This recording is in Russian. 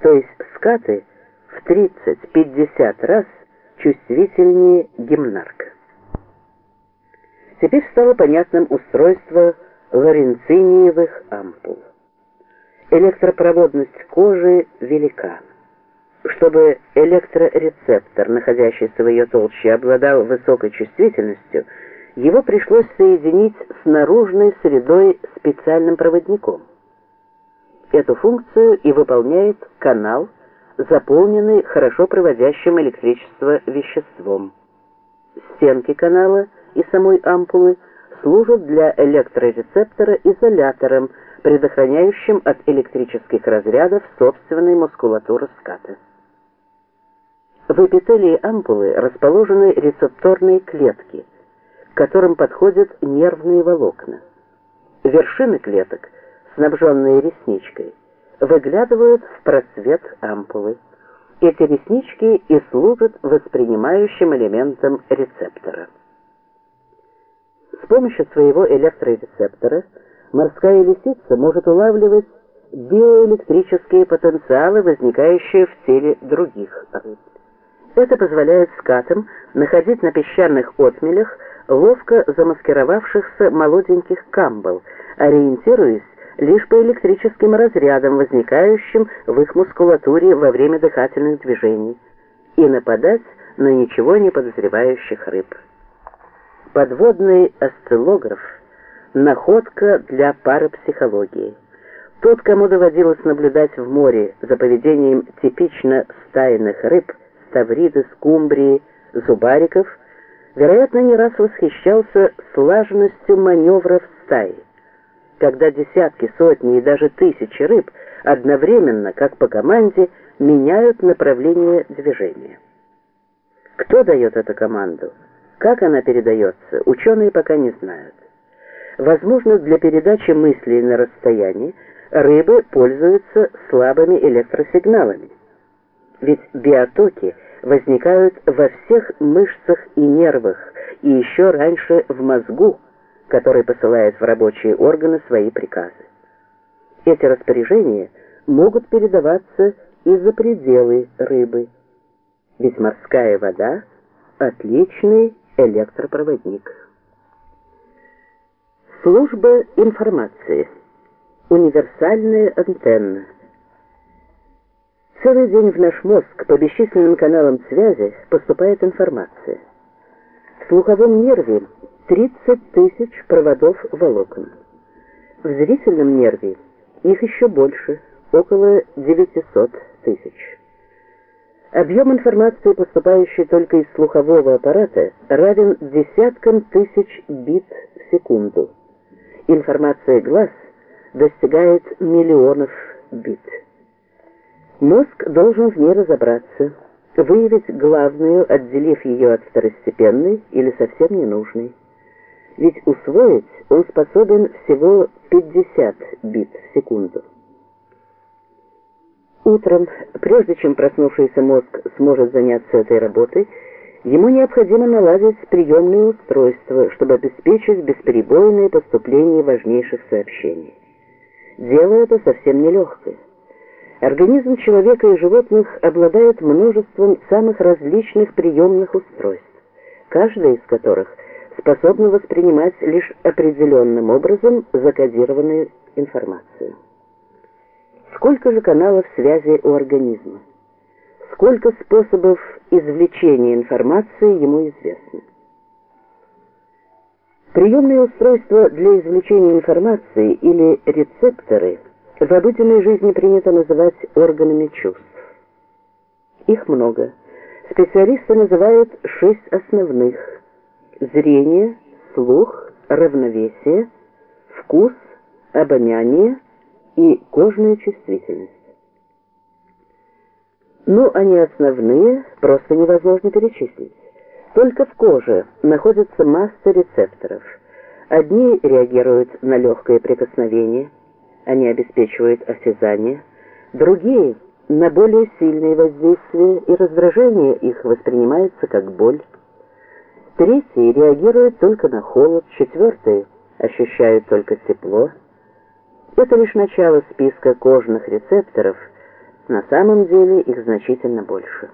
то есть скаты в 30-50 раз чувствительнее гимнарка. Теперь стало понятным устройство лоренциниевых ампул. Электропроводность кожи велика. Чтобы электрорецептор, находящийся в ее толще, обладал высокой чувствительностью, его пришлось соединить с наружной средой специальным проводником. Эту функцию и выполняет канал, заполненный хорошо проводящим электричество веществом. Стенки канала и самой ампулы служат для электрорецептора изолятором, предохраняющим от электрических разрядов собственной мускулатуры ската. В эпителии ампулы расположены рецепторные клетки, к которым подходят нервные волокна. Вершины клеток, снабженные ресничкой, выглядывают в просвет ампулы. Эти реснички и служат воспринимающим элементом рецептора. С помощью своего электрорецептора морская лисица может улавливать биоэлектрические потенциалы, возникающие в теле других рыб. Это позволяет скатам находить на песчаных отмелях ловко замаскировавшихся молоденьких камбал, ориентируясь лишь по электрическим разрядам, возникающим в их мускулатуре во время дыхательных движений, и нападать на ничего не подозревающих рыб. Подводный осциллограф – находка для парапсихологии. Тот, кому доводилось наблюдать в море за поведением типично стайных рыб, ставриды, скумбрии, зубариков, вероятно, не раз восхищался слаженностью маневров стаи когда десятки, сотни и даже тысячи рыб одновременно, как по команде, меняют направление движения. Кто дает эту команду? Как она передается, ученые пока не знают. Возможно, для передачи мыслей на расстоянии рыбы пользуются слабыми электросигналами. Ведь биотоки возникают во всех мышцах и нервах, и еще раньше в мозгу, который посылает в рабочие органы свои приказы. Эти распоряжения могут передаваться и за пределы рыбы, ведь морская вода – отличный электропроводник. Служба информации. Универсальная антенна. Целый день в наш мозг по бесчисленным каналам связи поступает информация. В слуховом нерве 30 тысяч проводов волокон. В зрительном нерве их еще больше, около 900 тысяч. Объем информации, поступающей только из слухового аппарата, равен десяткам тысяч бит в секунду. Информация глаз достигает миллионов бит. Мозг должен в ней разобраться, выявить главную, отделив ее от второстепенной или совсем ненужной ведь усвоить он способен всего 50 бит в секунду. Утром, прежде чем проснувшийся мозг сможет заняться этой работой, ему необходимо наладить приемные устройства, чтобы обеспечить бесперебойное поступление важнейших сообщений. Дело это совсем нелегкое. Организм человека и животных обладает множеством самых различных приемных устройств, каждое из которых – способны воспринимать лишь определенным образом закодированную информацию. Сколько же каналов связи у организма? Сколько способов извлечения информации ему известно? Приемные устройства для извлечения информации или рецепторы в обыденной жизни принято называть органами чувств. Их много. Специалисты называют шесть основных – зрение, слух, равновесие, вкус, обоняние и кожная чувствительность. Ну, они основные, просто невозможно перечислить. Только в коже находится масса рецепторов. Одни реагируют на легкое прикосновение, они обеспечивают осязание, другие – на более сильные воздействия, и раздражение их воспринимается как боль. Третьи реагируют только на холод, четвертые ощущают только тепло. Это лишь начало списка кожных рецепторов, На самом деле их значительно больше.